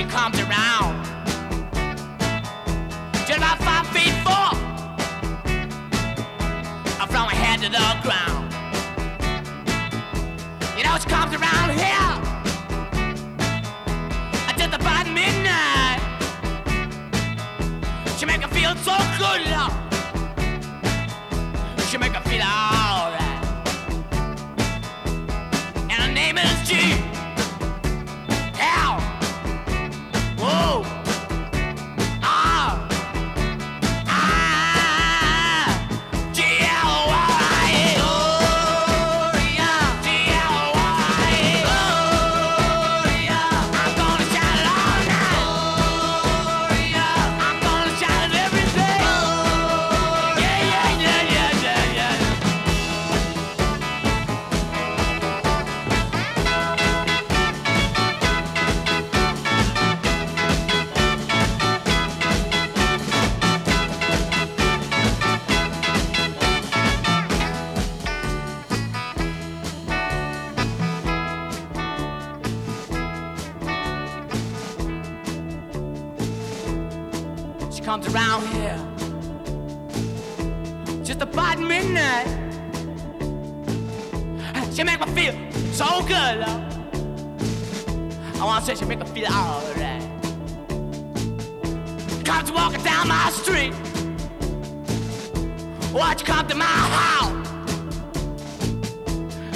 she comes around. Just about five feet four. From her head to the ground. You know, she comes around here. Just about midnight. She make her feel so good, love. She make her feel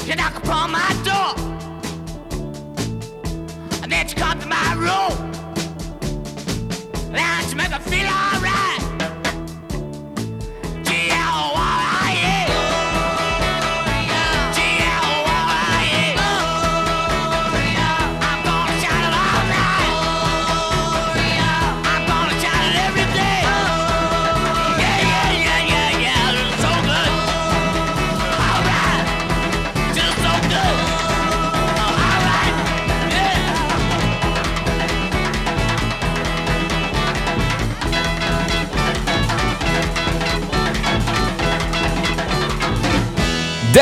You knock upon my door. And then she come to my room. Now she make her feel alright.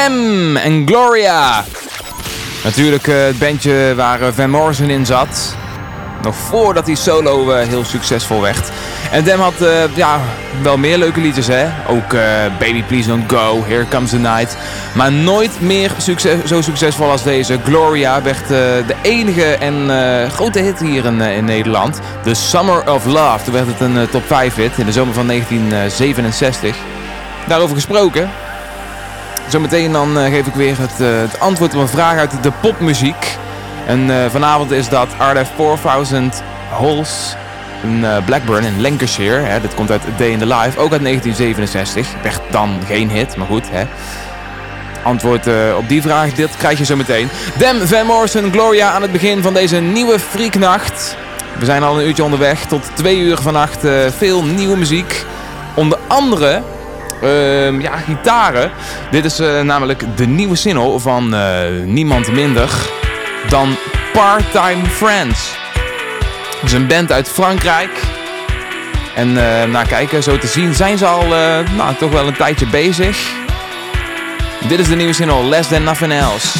Dem en Gloria. Natuurlijk eh, het bandje waar eh, Van Morrison in zat. Nog voordat hij solo eh, heel succesvol werd. En Dem had ja, wel meer leuke liedjes hè. Ook Baby Please Don't Go, Here Comes the Night. Maar nooit meer succes, zo succesvol als deze. Gloria werd de enige en grote hit hier in, Nederland. The Summer of Love. Toen werd het een top 5 hit in de zomer van 1967. Daarover gesproken. Zometeen dan eh, geef ik weer het, eh, het antwoord op een vraag uit de popmuziek. En eh, vanavond is dat RF 4000 Holes in Blackburn in Lancashire. Hè. Dit komt uit Day in the Life, ook uit 1967. Werd dan geen hit, maar goed. Hè. Antwoord op die vraag, dit krijg je zo meteen. Dem, Van Morrison, Gloria aan het begin van deze nieuwe Freaknacht. We zijn al een uurtje onderweg, tot twee uur vannacht. veel nieuwe muziek. Onder andere Ehm, ja, gitaren. Dit is eh, namelijk de nieuwe single van eh, niemand minder dan Part-Time Friends. Het is een band uit Frankrijk. En eh nou kijken, zo te zien zijn ze al nou, toch wel een tijdje bezig. Dit is de nieuwe single Less Than Nothing Else.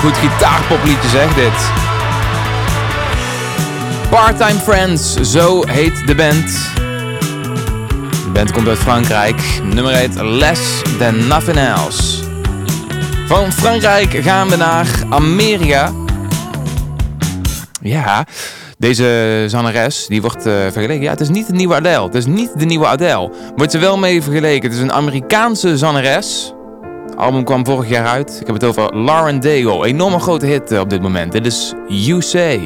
Goed gitaarpopliedje zeg dit. Part-Time Friends, zo heet de band. De band komt uit Frankrijk. Nummer heet Less Than Nothing Else. Van Frankrijk gaan we naar Amerika. Ja, deze zangeres die wordt eh, vergeleken. Ja, het is niet de nieuwe Adele. Het is niet de nieuwe Adele. Wordt ze wel mee vergeleken. Het is een Amerikaanse zangeres. Album kwam vorig jaar uit. Ik heb het over Lauren Daigle. Enorme grote hit eh, op dit moment. Dit is You Say.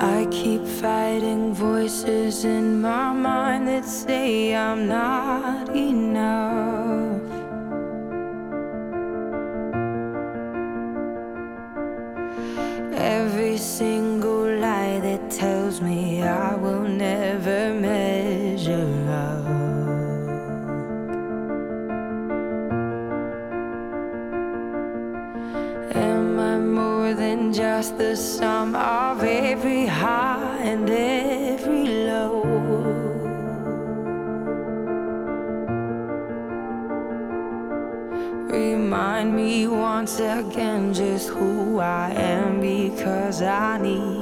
I keep fighting voices in my mind that say I'm not enough. Every single lie that tells me I will never measure the sum of every high and every low? Remind me once again just who I am because I need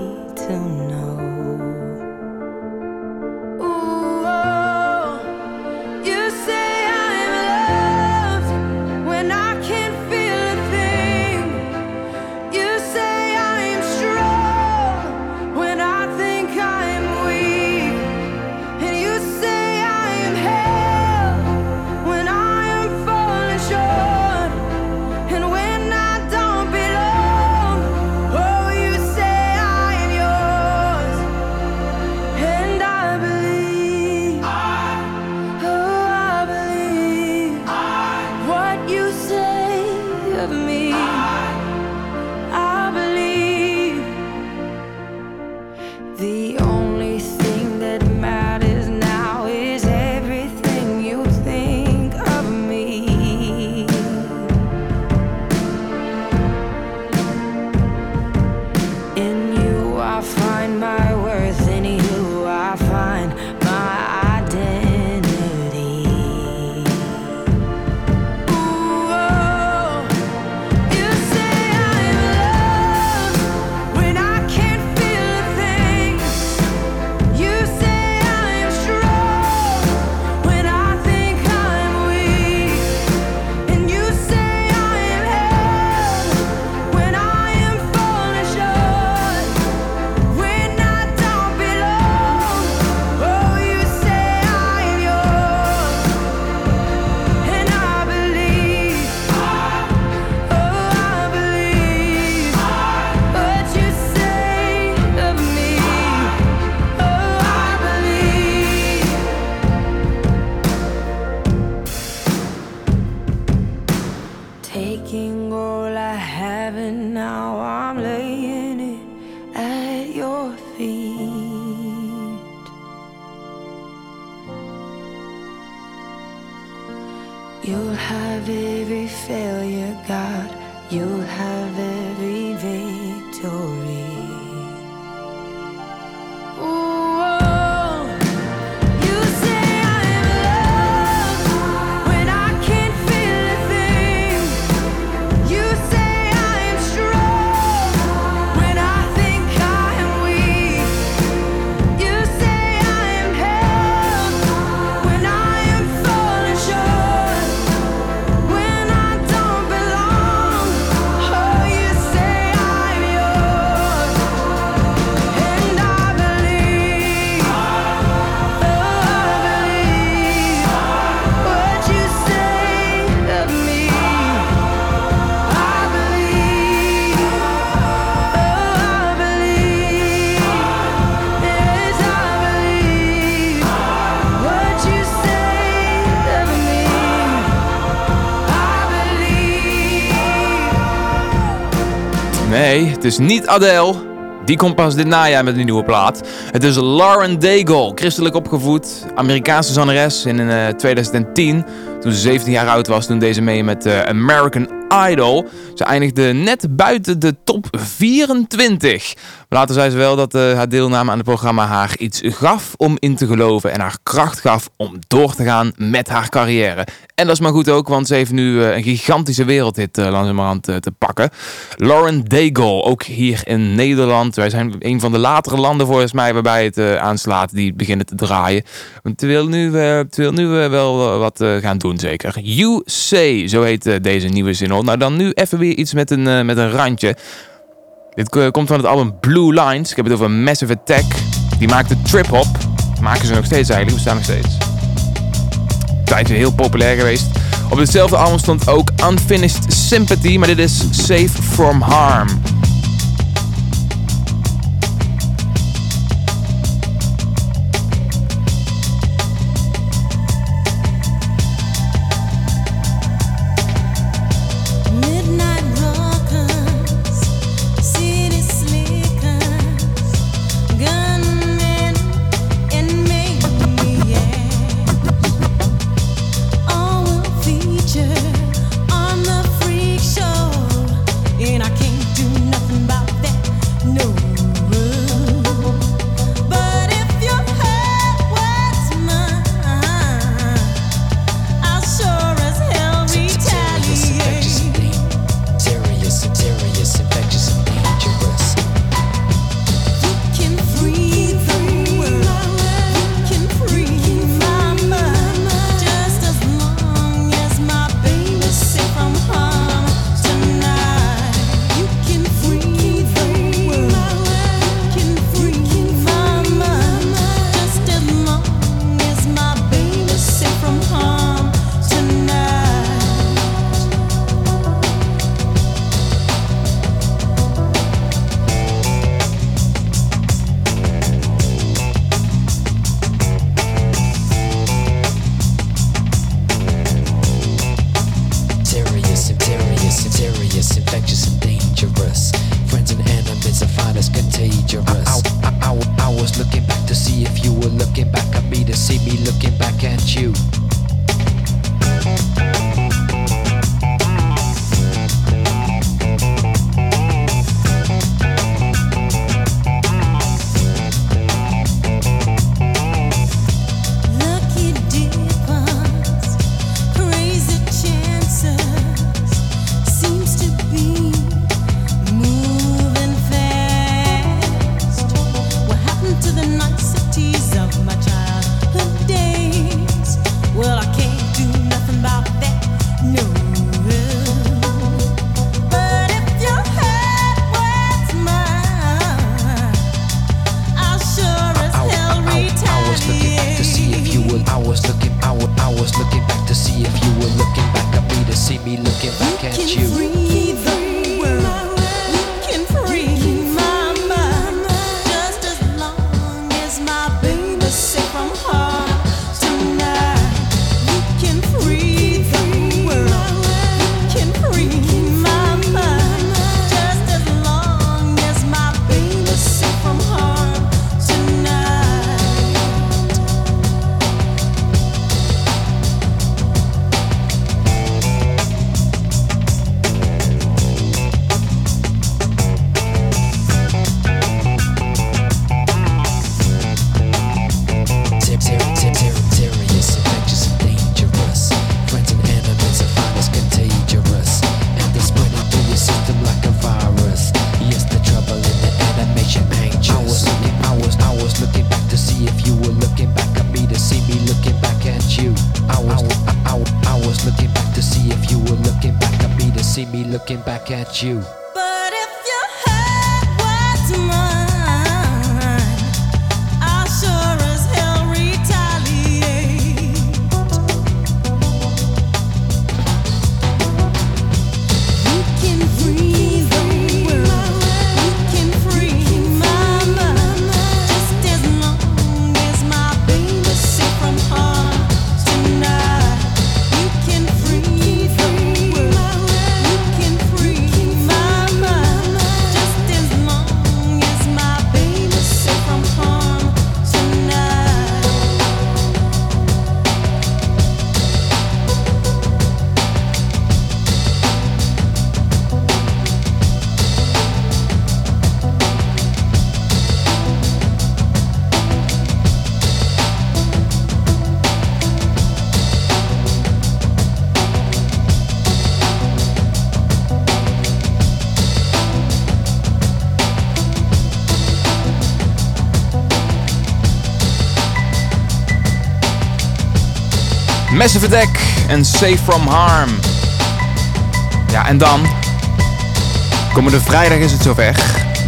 is niet Adele. Die komt pas dit najaar met een nieuwe plaat. Het is Lauren Daigle, christelijk opgevoed, Amerikaanse zangeres in eh, 2010. Toen ze 17 jaar oud was, toen deze mee met eh, American Idol. Ze eindigde net buiten de top 24. Later zei ze wel dat eh, haar deelname aan het programma haar iets gaf om in te geloven en haar kracht gaf om door te gaan met haar carrière. En dat is maar goed ook, want ze heeft nu eh, een gigantische wereldhit uh, langzamerhand te pakken. Lauren Daigle, ook hier in Nederland. Wij zijn een van de latere landen volgens mij waarbij het aanslaat die beginnen te draaien. Want het wil nu, wil nu wel wat gaan doen zeker. You Say, zo heet deze nieuwe zin. Nou dan nu even weer iets met een, met een randje. Dit komt van het album Blue Lines. Ik heb het over Massive Attack. Die maakte trip-hop. Maken ze nog steeds eigenlijk, bestaan nog steeds. Tijdje heel populair geweest. Op hetzelfde album stond ook Unfinished Sympathy, maar dit is Safe From Harm. Massive Attack en Safe From Harm. Ja, en dan... Komende vrijdag is het zover.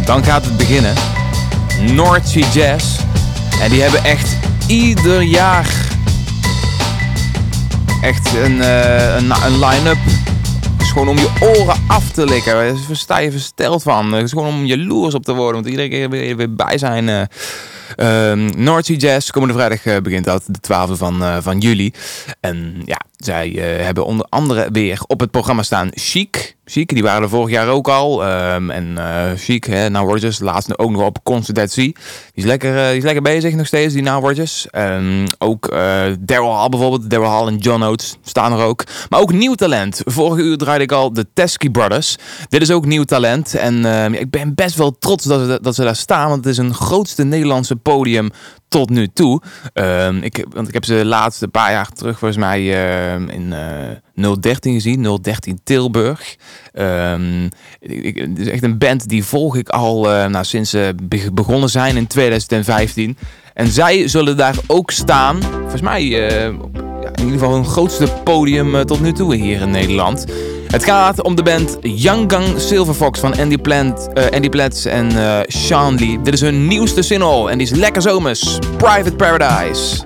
Dan gaat het beginnen. North Sea Jazz. En die hebben echt ieder jaar... Echt een, eh, een, een line-up is gewoon om je oren af te likken. Daar sta je versteld van. Het is gewoon om jaloers op te worden. Want iedere keer weer, weer bij zijn. Ehm North Jazz, komende vrijdag eh, begint dat, de 12e van, eh, van juli. En ja, zij eh, hebben onder andere weer op het programma staan Chic. Chic, die waren er vorig jaar ook al. Ehm, en eh Chic, hè, Now Rogers, laatst ook nog op Constant Sea. Die is, lekker, eh, die is lekker bezig nog steeds, die Now Rogers. Ehm, ook eh Daryl Hall bijvoorbeeld, Daryl Hall en John Oates staan er ook. Maar ook nieuw talent. Vorige uur draaide ik al de Teskey Brothers. Dit is ook nieuw talent. En ehm, ik ben best wel trots dat ze, dat ze daar staan. Want het is een grootste Nederlandse podium tot nu toe. Ik, want ik heb ze de laatste paar jaar terug volgens mij in 013 gezien. 013 Tilburg. Ehm, ik, het is echt een band die volg ik al eh, nou, sinds ze be- begonnen zijn in 2015. En zij zullen daar ook staan. Volgens mij eh, in ieder geval hun grootste podium eh, tot nu toe hier in Nederland. Het gaat om de band Young Gang Silver Fox van Andy, Plant, Andy Plats en Sean Lee. Dit is hun nieuwste single en die is lekker zomers. Private Paradise.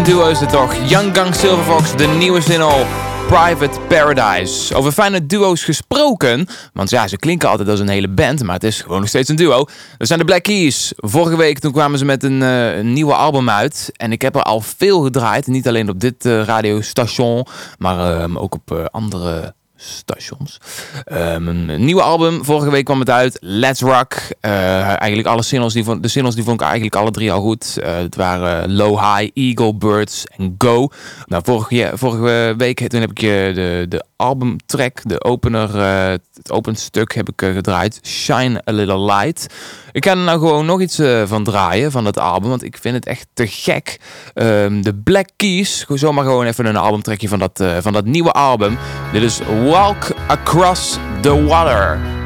Duo is het toch. Young Gang Silver Fox, de nieuwe single Private Paradise. Over fijne duo's gesproken, want ja, ze klinken altijd als een hele band, maar het is gewoon nog steeds een duo. Dat zijn de Black Keys. Vorige week toen kwamen ze met een, eh, nieuwe album uit en ik heb er al veel gedraaid. Niet alleen op dit eh, radiostation, maar ehm, ook op eh, andere stations. Ehm, een, nieuwe album, vorige week kwam het uit. Let's Rock. Eh, eigenlijk alle singles, die vond, de singles die vond ik eigenlijk alle drie al goed. Eh, het waren Low High, Eagle, Birds en Go. Nou, vorige, vorige week toen heb ik je de, de albumtrack, de opener, eh, het openstuk heb ik gedraaid. Shine a Little Light. Ik ga er nou gewoon nog iets eh, van draaien van dat album, want ik vind het echt te gek. Ehm, de Black Keys, zomaar gewoon even een albumtrackje van dat, eh, van dat nieuwe album. Dit is Walk Across the Water.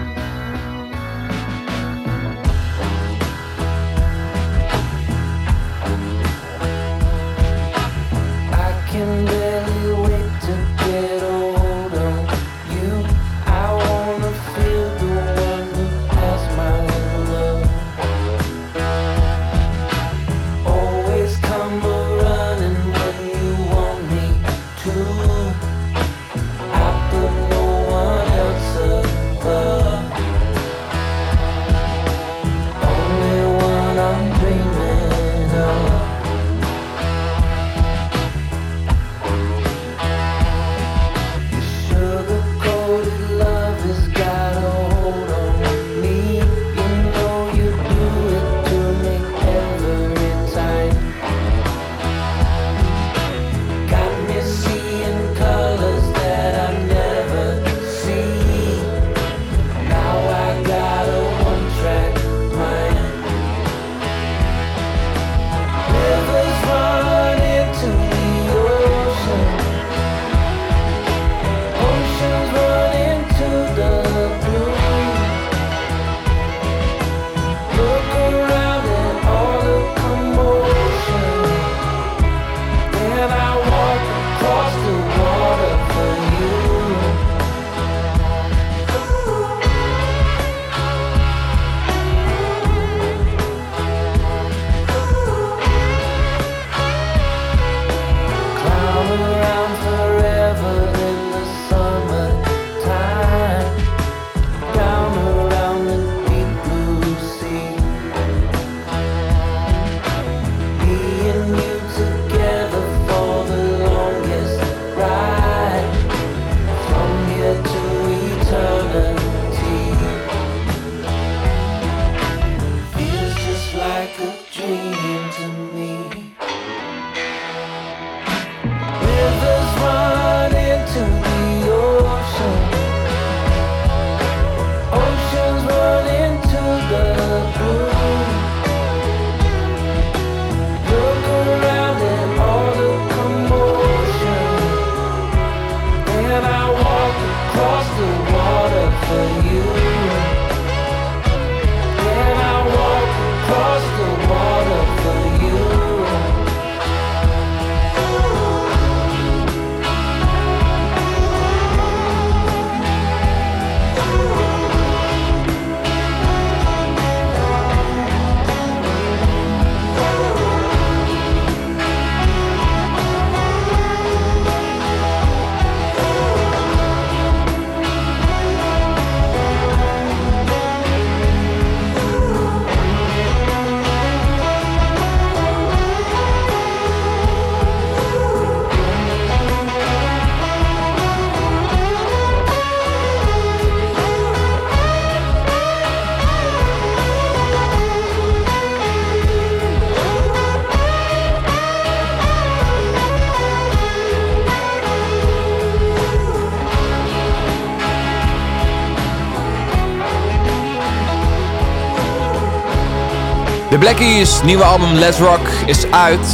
De Blackies nieuwe album Let's Rock is uit.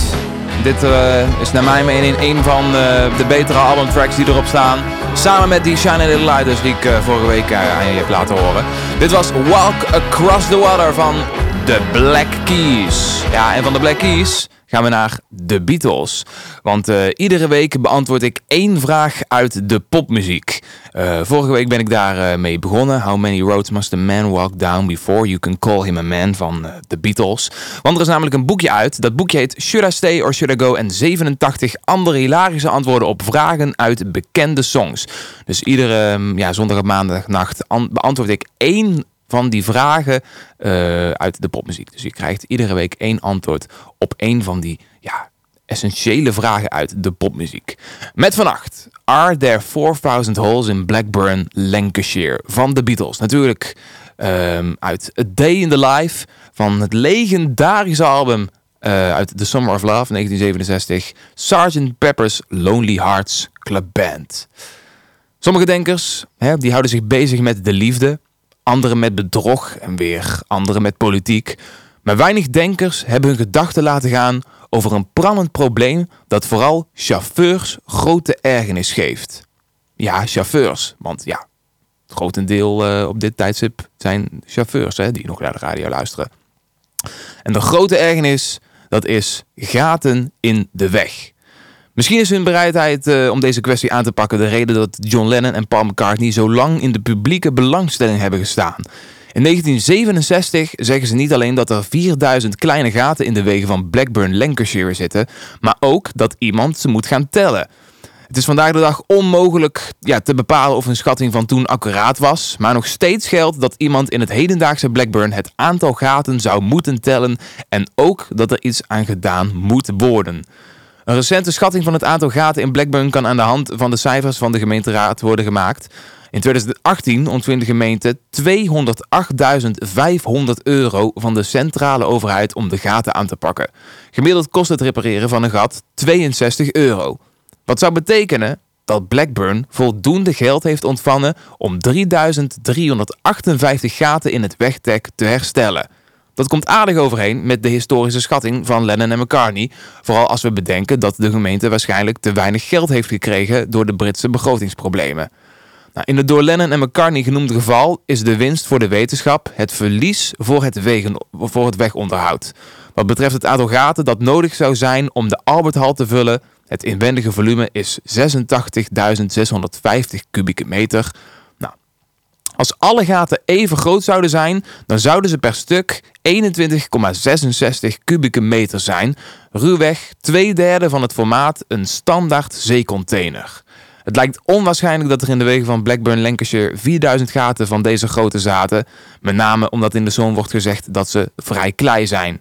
Dit eh, is naar mijn mening een van eh, de betere albumtracks die erop staan. Samen met die Shine Little Light dus die ik eh, vorige week aan je heb laten horen. Dit was Walk Across the Water van de Black Keys. Ja, en van de Black Keys gaan we naar de Beatles. Want eh, iedere week beantwoord ik één vraag uit de popmuziek. Eh, vorige week ben ik daar eh, mee begonnen. How many roads must a man walk down before you can call him a man van de Beatles. Want er is namelijk een boekje uit. Dat boekje heet Should I Stay or Should I Go? En 87 andere hilarische antwoorden op vragen uit bekende songs. Dus iedere mm, ja, zondag en maandagnacht an- beantwoord ik één van die vragen eh, uit de popmuziek. Dus je krijgt iedere week één antwoord op één van die ja, essentiële vragen uit de popmuziek. Met vannacht Are There 4000 Holes in Blackburn, Lancashire van de Beatles. Natuurlijk ehm, uit A Day in the Life van het legendarische album eh, uit The Summer of Love 1967. Sgt. Pepper's Lonely Hearts Club Band. Sommige denkers hè, die houden zich bezig met de liefde, anderen met bedrog en weer anderen met politiek. Maar weinig denkers hebben hun gedachten laten gaan over een prangend probleem dat vooral chauffeurs grote ergernis geeft. Ja, chauffeurs, want ja, het grotendeel eh, op dit tijdstip zijn chauffeurs hè, die nog naar de radio luisteren. En de grote ergernis, dat is gaten in de weg. Misschien is hun bereidheid eh, om deze kwestie aan te pakken de reden dat John Lennon en Paul McCartney zo lang in de publieke belangstelling hebben gestaan. In 1967 zeggen ze niet alleen dat er 4000 kleine gaten in de wegen van Blackburn, Lancashire zitten, maar ook dat iemand ze moet gaan tellen. Het is vandaag de dag onmogelijk ja, te bepalen of een schatting van toen accuraat was, maar nog steeds geldt dat iemand in het hedendaagse Blackburn het aantal gaten zou moeten tellen en ook dat er iets aan gedaan moet worden. Een recente schatting van het aantal gaten in Blackburn kan aan de hand van de cijfers van de gemeenteraad worden gemaakt. In 2018 ontving de gemeente 208.500 euro van de centrale overheid om de gaten aan te pakken. Gemiddeld kost het repareren van een gat 62 euro. Wat zou betekenen dat Blackburn voldoende geld heeft ontvangen om 3358 gaten in het wegdek te herstellen. Dat komt aardig overeen met de historische schatting van Lennon en McCartney. Vooral als we bedenken dat de gemeente waarschijnlijk te weinig geld heeft gekregen door de Britse begrotingsproblemen. Nou, in het door Lennon en McCartney genoemde geval is de winst voor de wetenschap het verlies voor het, wegen, voor het wegonderhoud. Wat betreft het aantal dat nodig zou zijn om de Alberthal te vullen, het inwendige volume is 86.650 kubieke meter. Als alle gaten even groot zouden zijn, dan zouden ze per stuk 21,66 kubieke meter zijn. Ruwweg twee derde van het formaat een standaard zeecontainer. Het lijkt onwaarschijnlijk dat er in de wegen van Blackburn, Lancashire 4000 gaten van deze grootte zaten. Met name omdat in de zon wordt gezegd dat ze vrij klei zijn.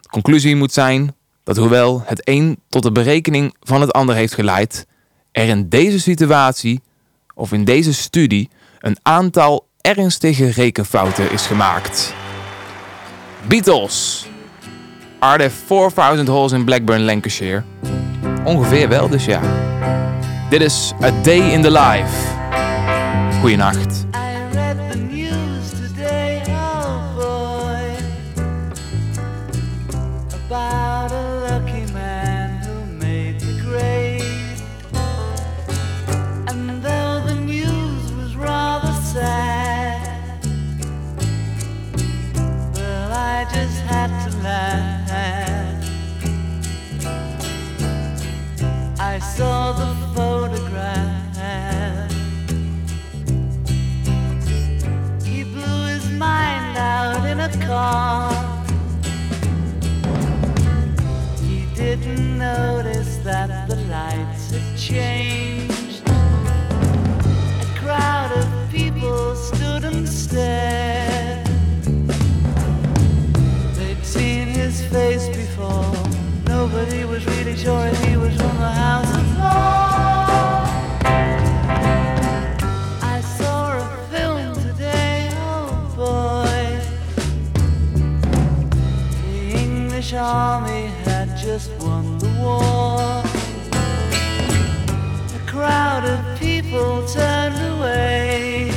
De conclusie moet zijn dat hoewel het een tot de berekening van het ander heeft geleid, er in deze situatie of in deze studie een aantal ernstige rekenfouten is gemaakt. Beatles. Are there 4000 holes in Blackburn, Lancashire? Ongeveer wel, dus ja. Dit is A Day in the Life. Goeienacht. Sure he was from the house of law. I saw a film today, oh boy. The English army had just won the war. A crowd of people turned away.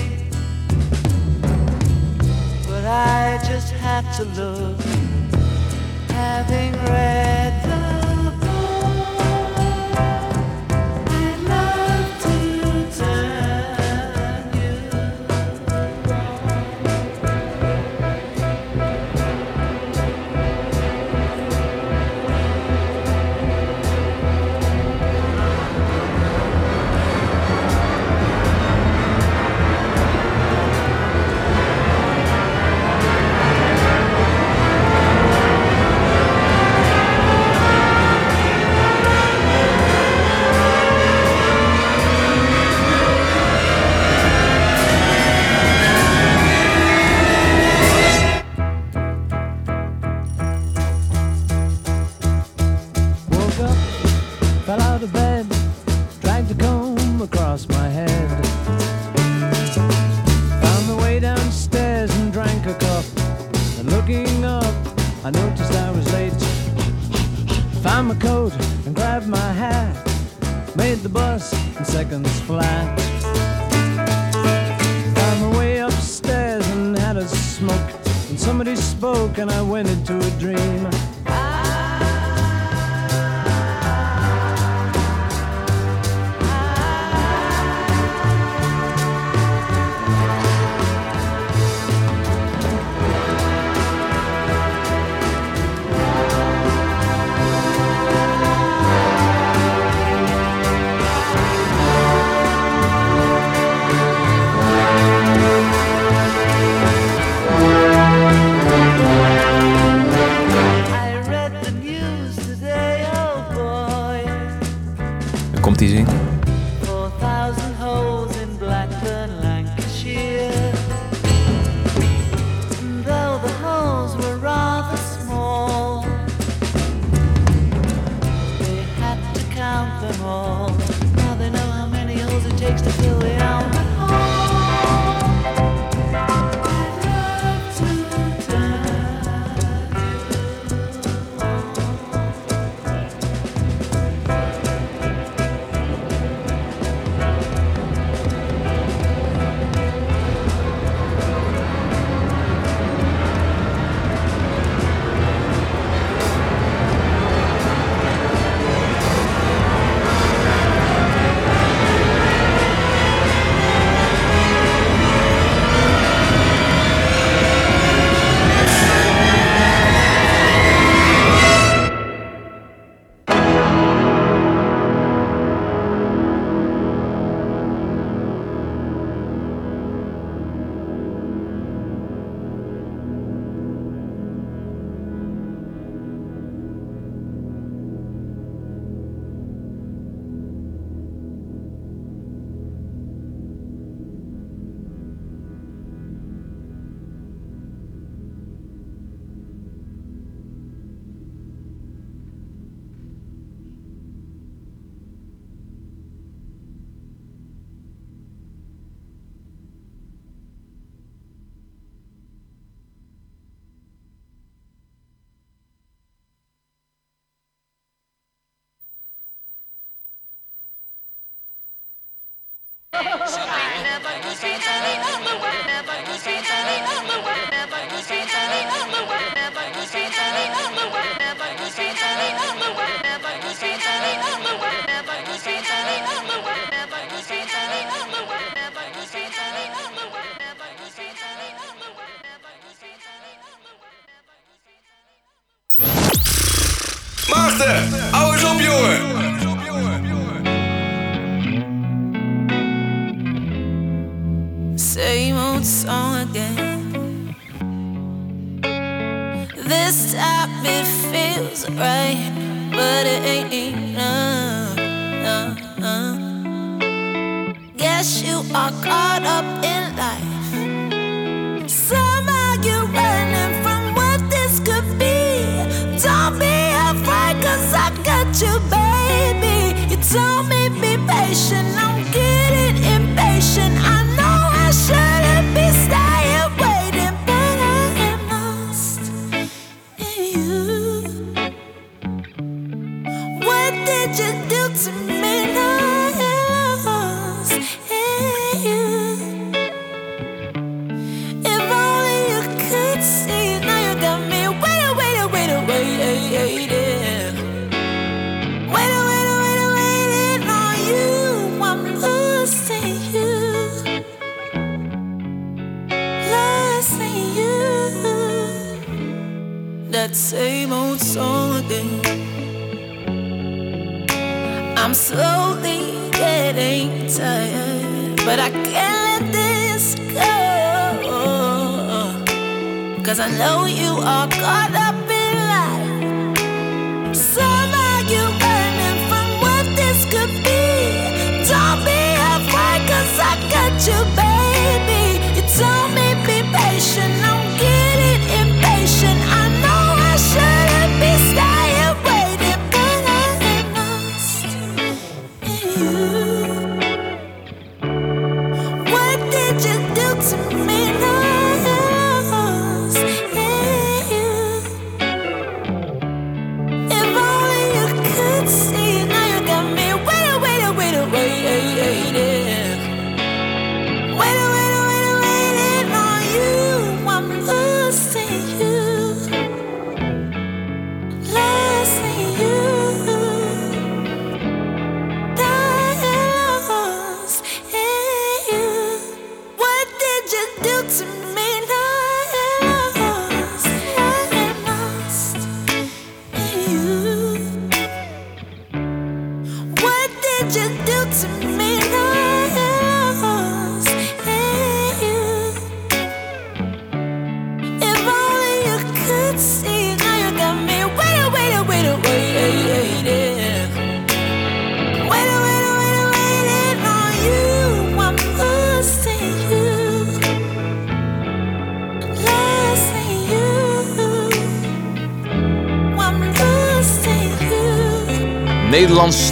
But I just had to look, having read This time it feels right, but it ain't enough. Uh, uh. Guess you are caught up in life. Somehow you're running from what this could be. Don't be afraid, cause I got you, baby. You told me be patient, I'm getting impatient. I'm same old song again. I'm slowly getting tired, but I can't let this go. Cause I know you are caught up in life. You're from what this could be. Don't be I got you.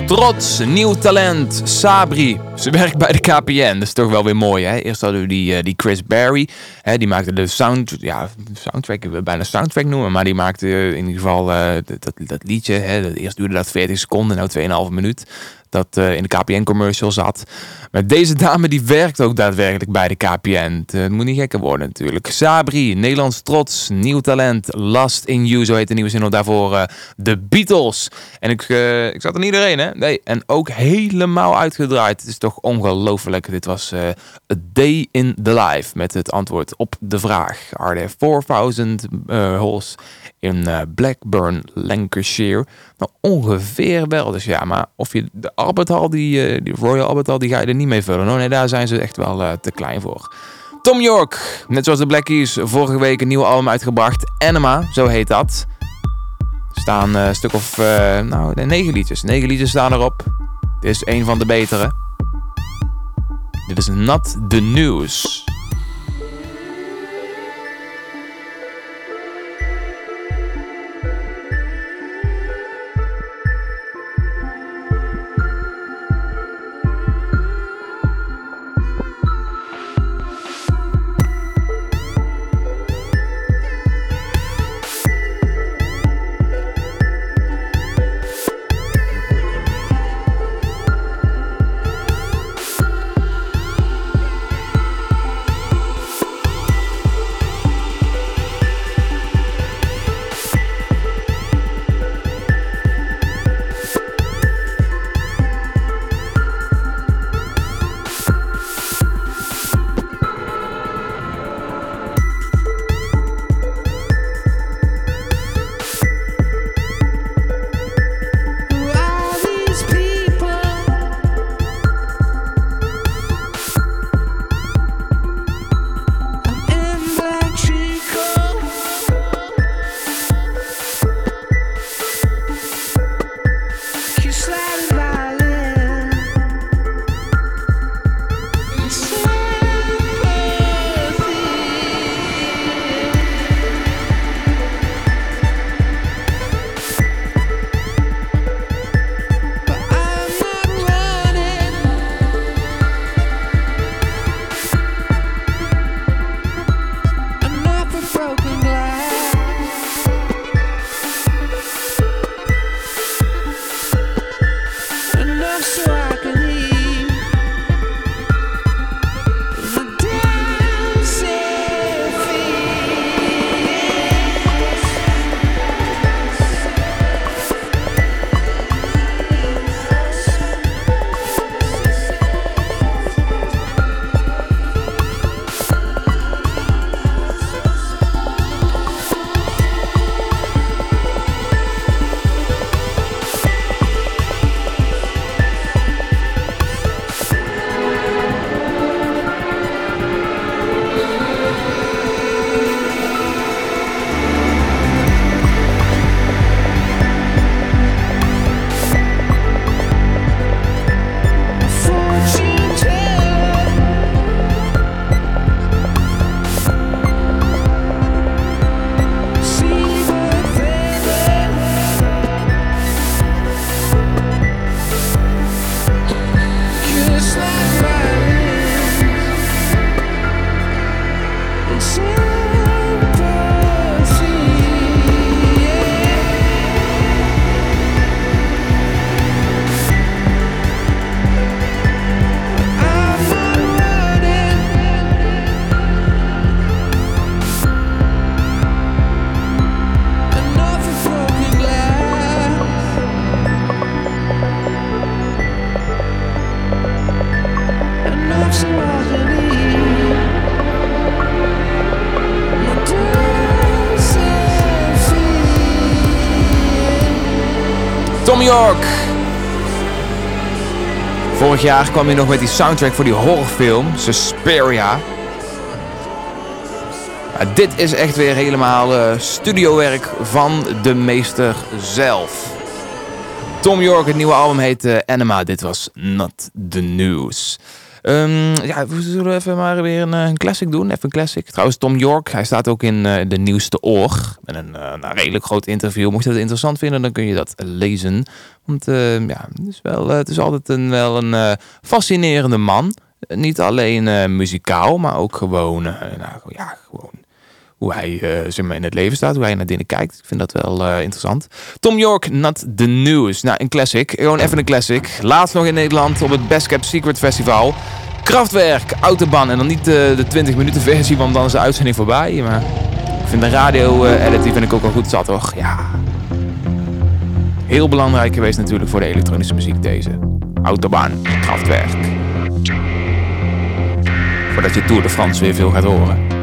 Trots, nieuw talent, Sabri. Ze werkt bij de KPN, dat is toch wel weer mooi hè. Eerst hadden we die, eh, die Chris Berry, hè, die maakte de sound, ja, soundtrack, bijna soundtrack noemen, maar die maakte in ieder geval eh, dat, dat, liedje. Hè, eerst duurde dat 40 seconden, nou 2,5 minuut. Dat eh, in de KPN commercial zat. Maar deze dame die werkt ook daadwerkelijk bij de KPN. Het moet niet gekker worden natuurlijk. Sabri, Nederlands trots, nieuw talent, Last in You, zo heet de nieuwe single daarvoor. eh, de Beatles. En ik, eh, ik zat er niet doorheen, hè? Nee, en ook helemaal uitgedraaid. Het is toch ongelooflijk. Dit was eh, A Day in the Life met het antwoord op de vraag. Are there 4000 eh, holes in eh, Blackburn, Lancashire? Nou, ongeveer wel. Dus ja, maar of je de Albert Hall, die, eh, die Royal Albert Hall, die ga je er niet mee vullen. Nee, daar zijn ze echt wel eh, te klein voor. Tom York, net zoals de Black Keys, vorige week een nieuw album uitgebracht. Anima, zo heet dat. Er staan een stuk of, nou, negen liedjes. Negen liedjes staan erop. Dit is een van de betere. Dit is Not the News. York. Vorig jaar kwam hij nog met die soundtrack voor die horrorfilm, Suspiria. Dit is echt weer helemaal eh, studiowerk van de meester zelf. Tom York, het nieuwe album heet eh, Anima. Dit was Not The News. Ehm, ja, we zullen even maar weer een, eh, een classic doen. Even een classic. Trouwens, Tom York, hij staat ook in eh, de nieuwste oor. Met een eh, nou, redelijk groot interview. Mocht je dat interessant vinden, dan kun je dat lezen. Want eh, ja, het is, wel, het is altijd een, wel een fascinerende man. Niet alleen muzikaal, maar ook gewoon, nou, ja, gewoon hoe hij eh, maar, in het leven staat, hoe hij naar dingen kijkt. Ik vind dat wel eh, interessant. Tom York, Not The News. Nou, een classic. Gewoon even een classic. Laatst nog in Nederland op het Best Kept Secret Festival. Kraftwerk, Autobahn. En dan niet de, de 20 minuten versie, want dan is de uitzending voorbij. Maar ik vind de radio-edit, die vind ik ook wel goed zat, toch? Ja. Heel belangrijk geweest natuurlijk voor de elektronische muziek deze. Autobahn, Kraftwerk. Voordat je Tour de France weer veel gaat horen.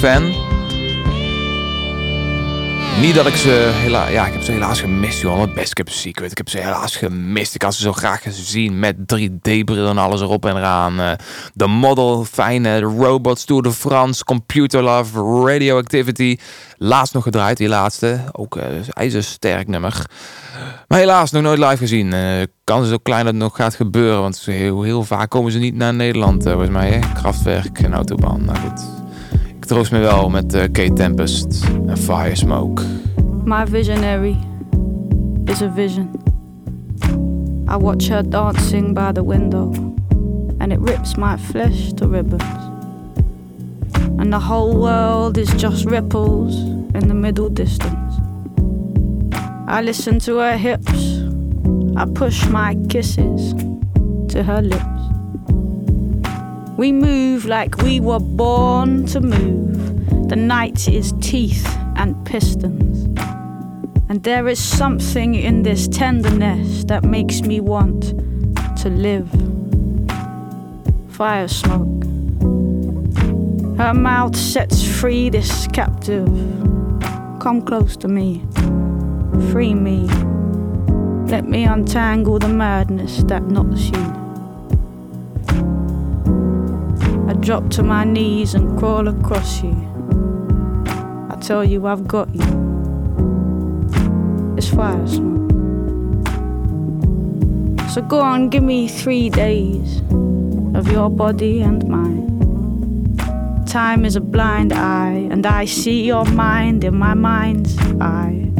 Fan. Niet dat ik ze helaas... Ja, ik heb ze helaas gemist, joh. Het best Kept Secret. Ik heb ze helaas gemist. Ik had ze zo graag gezien met 3D-bril en alles erop en eraan. Eh, de Model, fijne, Robots, Tour de France, Computer Love, Radioactivity. Laatst nog gedraaid, die laatste. Ook uh, ijzersterk nummer. Maar helaas, nog nooit live gezien. Eh kans is ook klein dat het nog gaat gebeuren. Want heel, heel vaak komen ze niet naar Nederland, volgens mij. Hè? Kraftwerk en autobahn. Nou goed. Troost me wel met eh, Kate Tempest en Fire Smoke. My visionary is a vision. I watch her dancing by the window, and it rips my flesh to ribbons. And the whole world is just ripples in the middle distance. I listen to her hips, I push my kisses to her lips. We move like we were born to move. The night is teeth and pistons. And there is something in this tenderness that makes me want to live. Fire smoke. Her mouth sets free this captive. Come close to me. Free me. Let me untangle the madness that knots you. Drop to my knees and crawl across you. I tell you I've got you. It's fire smoke. So go on, give me three days of your body and mine. Time is a blind eye, and I see your mind in my mind's eye.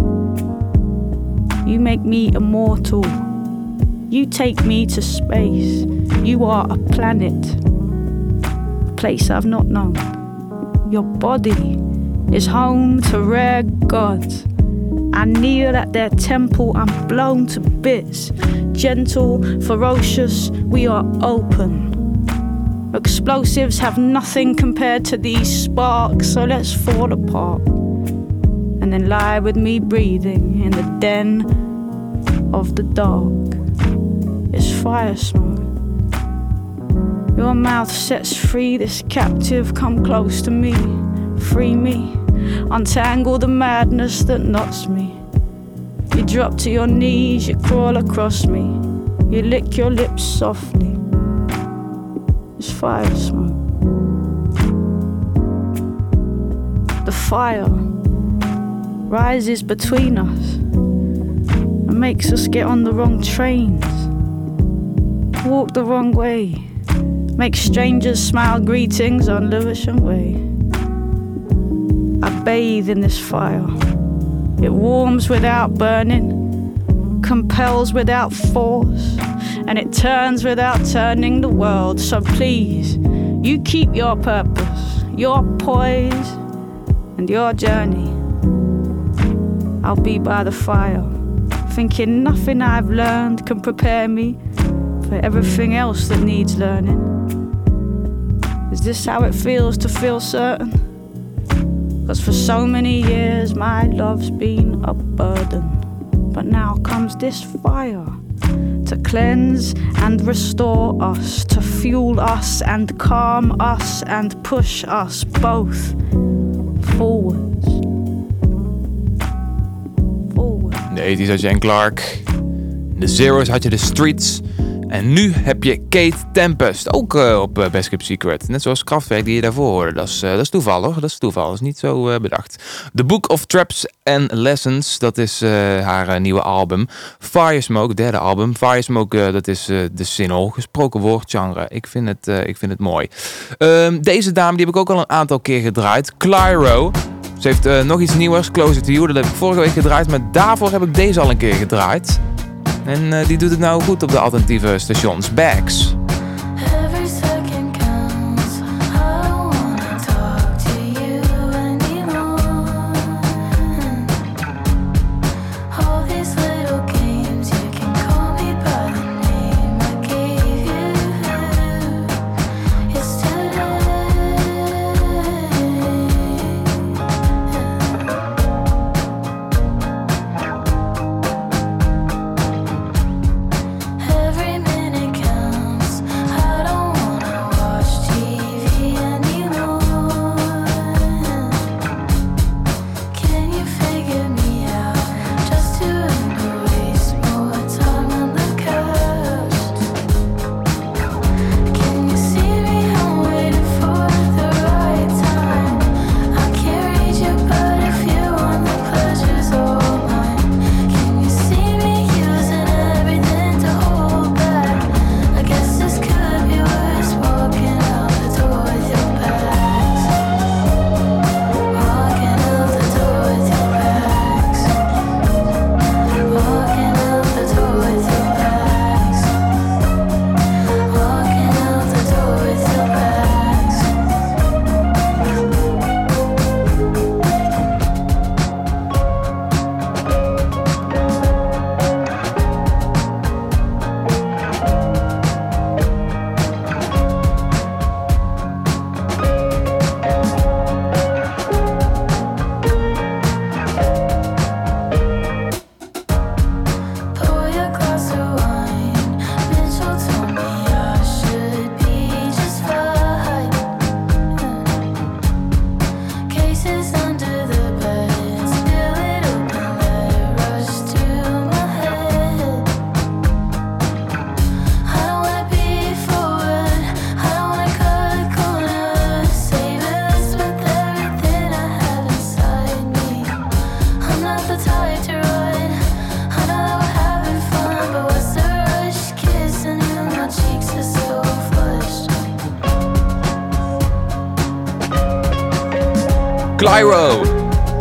You make me immortal. You take me to space. You are a planet, place I've not known. Your body is home to rare gods. I kneel at their temple, I'm blown to bits. Gentle, ferocious, we are open. Explosives have nothing compared to these sparks, so let's fall apart. And then lie with me breathing in the den of the dark. It's fire smoke. Your mouth sets free this captive, come close to me, free me, untangle the madness that knots me. You drop to your knees, you crawl across me, you lick your lips softly. It's fire smoke. The fire rises between us and makes us get on the wrong trains, walk the wrong way, make strangers smile greetings on Lewisham Way. I bathe in this fire. It warms without burning, compels without force, and it turns without turning the world. So please, you keep your purpose, your poise, and your journey. I'll be by the fire, thinking nothing I've learned can prepare me for everything else that needs learning. Is this how it feels to feel certain? Cause for so many years my love's been a burden. But now comes this fire to cleanse and restore us, to fuel us and calm us and push us both forwards. Forward. In de 80s had je Clark. In de Zero's had je de Streets. En nu heb je Kate Tempest. Ook eh, op eh, Best Kept Secret. Net zoals Kraftwerk die je daarvoor hoorde. Dat is, eh, dat is toevallig. Dat is toeval. Dat is niet zo bedacht. The Book of Traps and Lessons. Dat is haar nieuwe album. Fire Smoke, derde album. Fire Smoke, eh, dat is de single. Gesproken woord genre. Ik vind het, ik vind het mooi. Ehm, deze dame die heb ik ook al een aantal keer gedraaid. Clyro. Ze heeft nog iets nieuws, Closer to You. Dat heb ik vorige week gedraaid. Maar daarvoor heb ik deze al een keer gedraaid. En eh, die doet het nou goed op de alternatieve stations. Bags.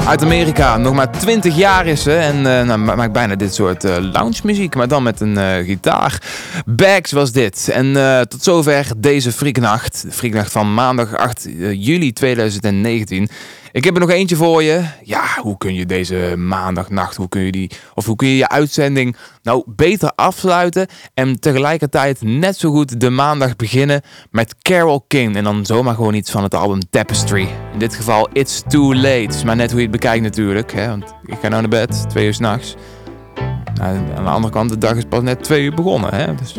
Uit Amerika, nog maar 20 jaar is ze en eh, nou, ma- maakt bijna dit soort eh lounge muziek, maar dan met een eh, gitaar. Bags was dit. En tot zover deze Frieknacht. De Frieknacht van maandag 8 juli 2019. Ik heb er nog eentje voor je. Ja, hoe kun je deze maandagnacht, hoe kun je die, of hoe kun je je uitzending nou beter afsluiten en tegelijkertijd net zo goed de maandag beginnen met Carol King en dan zomaar gewoon iets van het album Tapestry. In dit geval It's Too Late. Is maar net hoe je het bekijkt natuurlijk, hè? want ik ga nou naar bed, twee uur s'nachts. Nou, aan de andere kant, de dag is pas net twee uur begonnen. Hè? Dus.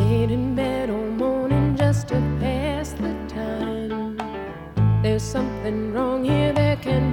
There's something wrong here, there can